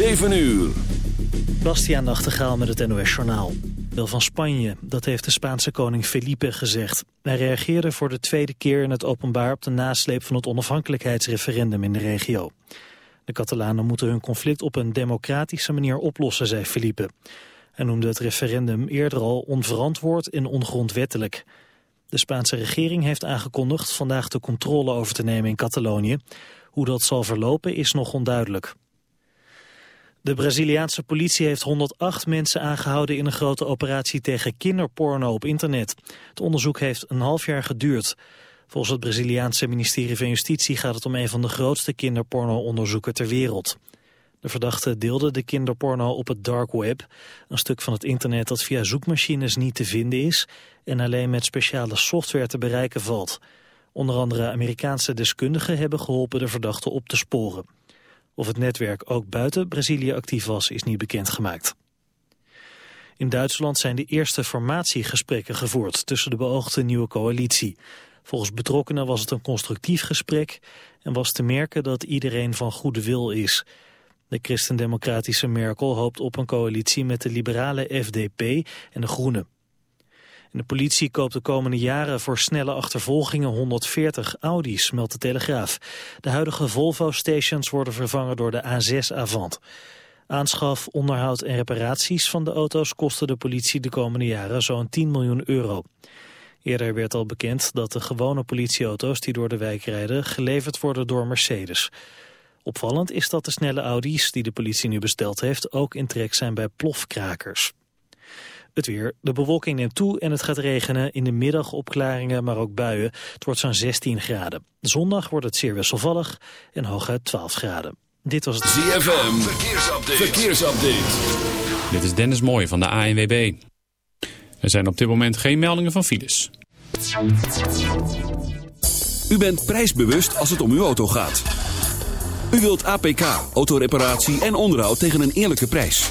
7 uur. Bastiaan Nachtegaal met het NOS Journaal. Wil van Spanje, dat heeft de Spaanse koning Felipe gezegd. Hij reageerde voor de tweede keer in het openbaar op de nasleep van het onafhankelijkheidsreferendum in de regio. De Catalanen moeten hun conflict op een democratische manier oplossen, zei Felipe. Hij noemde het referendum eerder al onverantwoord en ongrondwettelijk. De Spaanse regering heeft aangekondigd vandaag de controle over te nemen in Catalonië. Hoe dat zal verlopen is nog onduidelijk. De Braziliaanse politie heeft 108 mensen aangehouden in een grote operatie tegen kinderporno op internet. Het onderzoek heeft een half jaar geduurd. Volgens het Braziliaanse ministerie van Justitie gaat het om een van de grootste kinderporno-onderzoeken ter wereld. De verdachte deelde de kinderporno op het dark web, een stuk van het internet dat via zoekmachines niet te vinden is en alleen met speciale software te bereiken valt. Onder andere Amerikaanse deskundigen hebben geholpen de verdachte op te sporen. Of het netwerk ook buiten Brazilië actief was, is niet bekendgemaakt. In Duitsland zijn de eerste formatiegesprekken gevoerd tussen de beoogde nieuwe coalitie. Volgens betrokkenen was het een constructief gesprek en was te merken dat iedereen van goede wil is. De christendemocratische Merkel hoopt op een coalitie met de liberale FDP en de Groenen de politie koopt de komende jaren voor snelle achtervolgingen 140 Audi's, meldt de Telegraaf. De huidige Volvo-stations worden vervangen door de A6 Avant. Aanschaf, onderhoud en reparaties van de auto's kosten de politie de komende jaren zo'n 10 miljoen euro. Eerder werd al bekend dat de gewone politieauto's die door de wijk rijden geleverd worden door Mercedes. Opvallend is dat de snelle Audi's die de politie nu besteld heeft ook in trek zijn bij plofkrakers. Het weer. De bewolking neemt toe en het gaat regenen. In de middag opklaringen, maar ook buien. Het wordt zo'n 16 graden. Zondag wordt het zeer wisselvallig en hooguit 12 graden. Dit was het ZFM. Verkeersupdate. Verkeersupdate. Dit is Dennis Mooij van de ANWB. Er zijn op dit moment geen meldingen van files. U bent prijsbewust als het om uw auto gaat. U wilt APK, autoreparatie en onderhoud tegen een eerlijke prijs.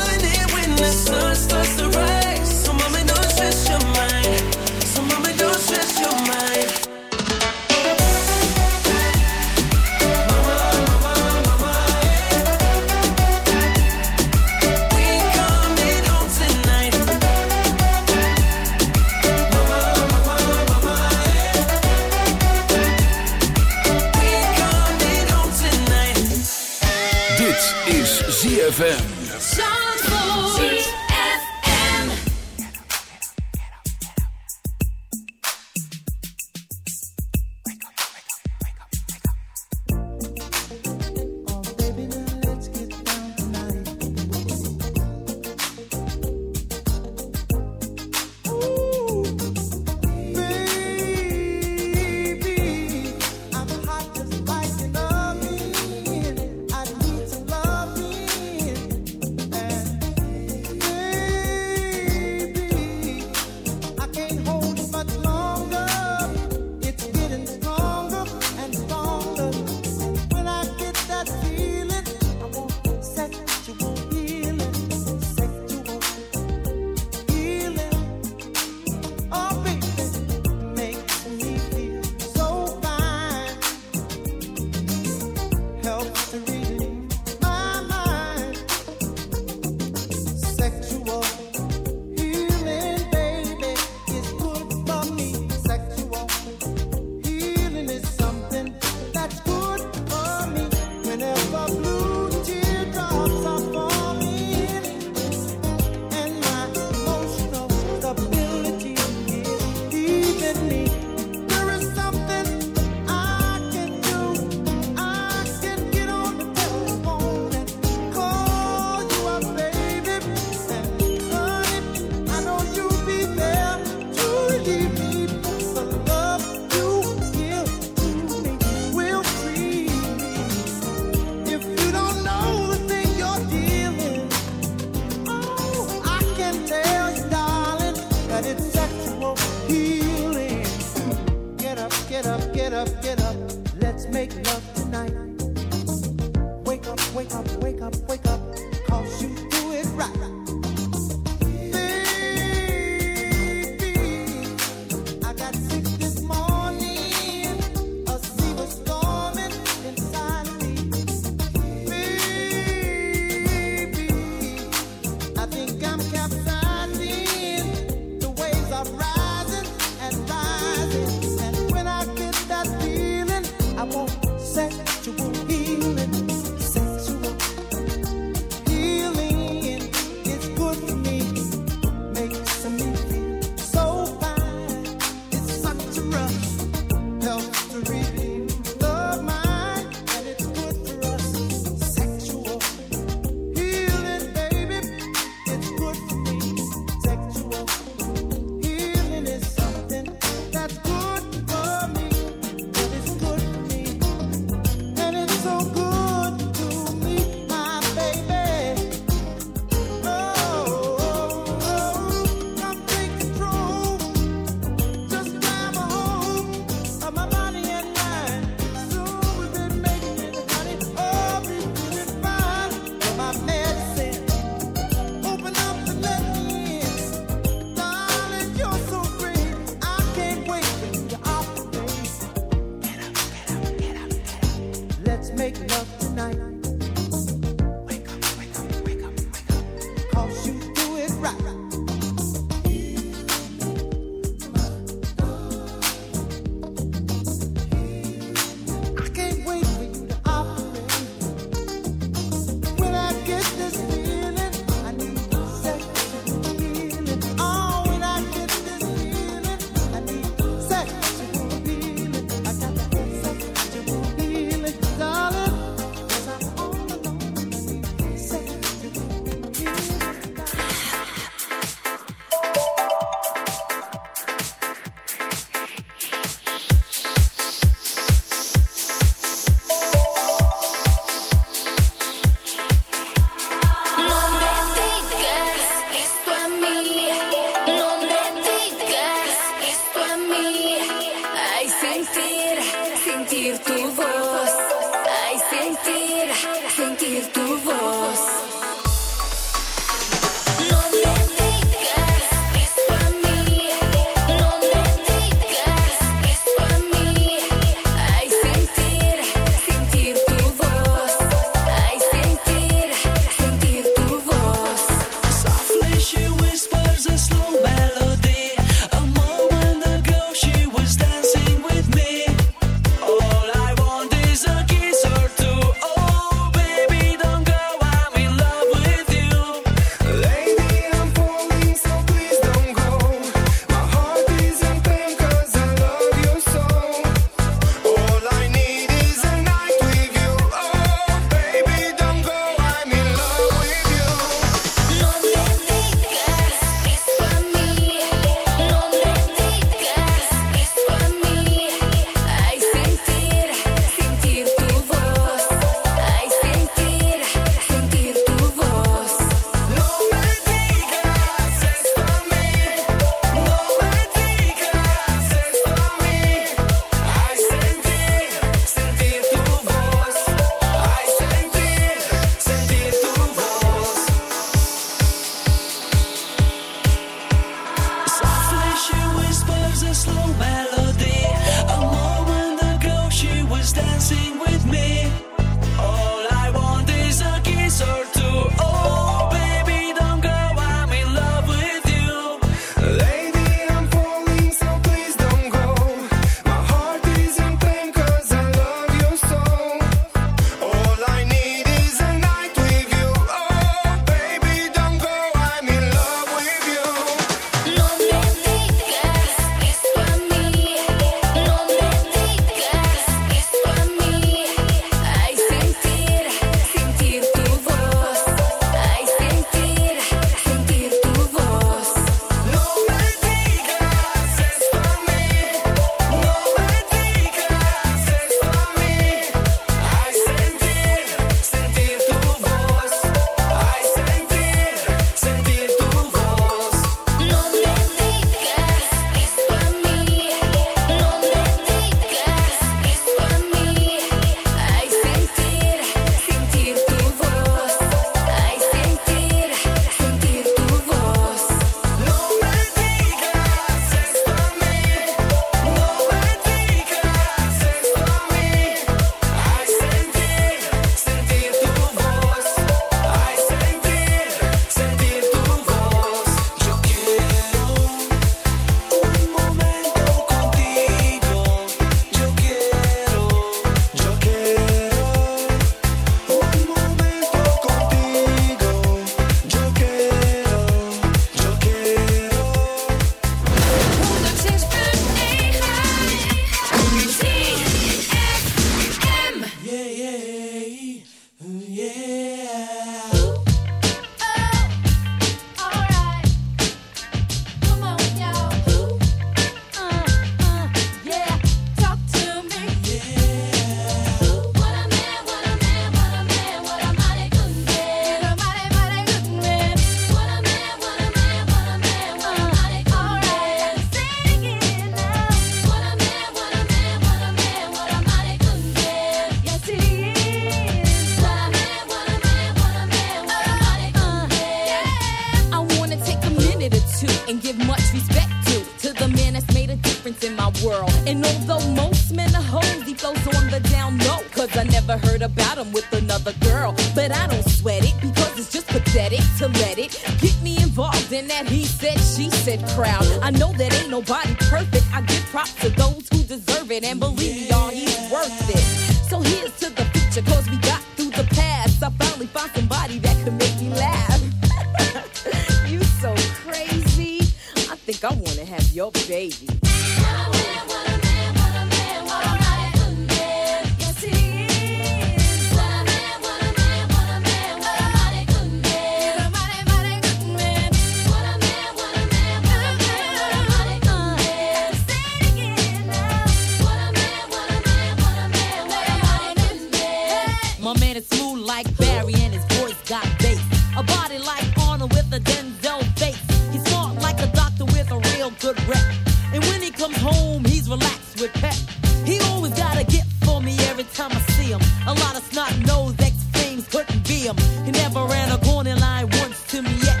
him. He never ran a corner line once to me yet.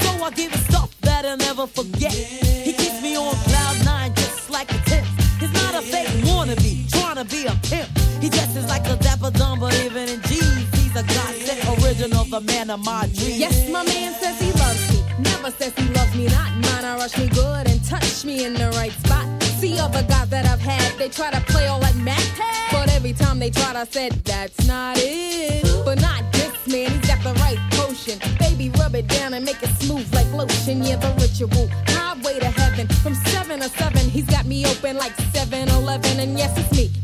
So I give him stuff that I'll never forget. He keeps me on cloud nine just like a tip. He's not a fake wannabe, trying to be a pimp. He dresses like a Dapper Dan, but even in jeans. he's a godsend original, the man of my dreams. Yes, my man says he loves me. Never says he loves me not. Mine, I rush me good and touch me in the right spot. See other guys that I've had, they try to play all like Matt. But every time they tried, I said, that's not it. But habitual highway to heaven. From seven or seven, he's got me open like 7 Eleven. And yes, it's me.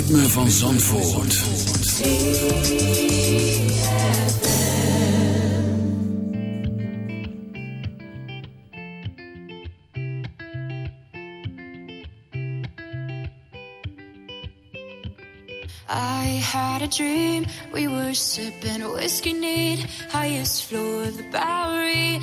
ritme van Zandvoort. I had a dream, we were sipping whiskey neat, highest floor of the Bowery.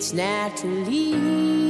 It's naturally.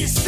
It's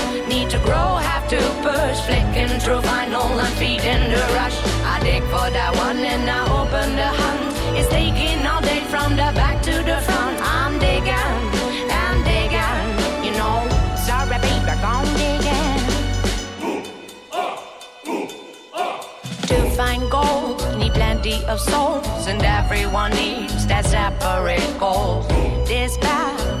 need to grow, have to push. Flicking through vinyl and feeding the rush. I dig for that one and I open the hunt. It's taking all day from the back to the front. I'm digging, I'm digging, you know. Sorry, baby, gone digging. To find gold, need plenty of souls, and everyone needs that separate gold. This path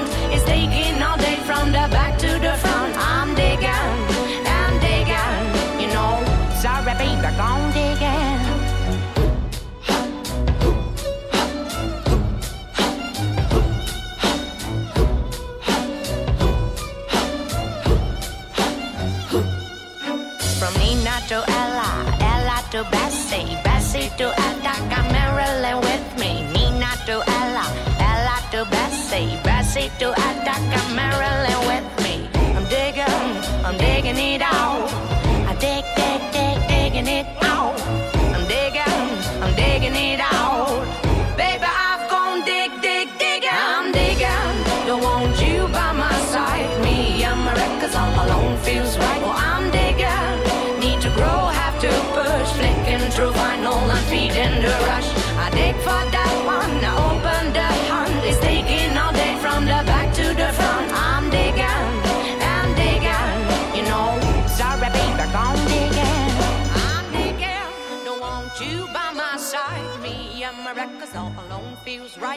From the back to the front. I'm digging, I'm digging, you know. Sorry, baby, gone digging. From Nina to Ella, Ella to Bessie, Bessie to Etta, got Marilyn with me. Nina to Ella, Ella to Bessie, Bessie to Etta, got Marilyn with me. I'm digging, I'm digging it out.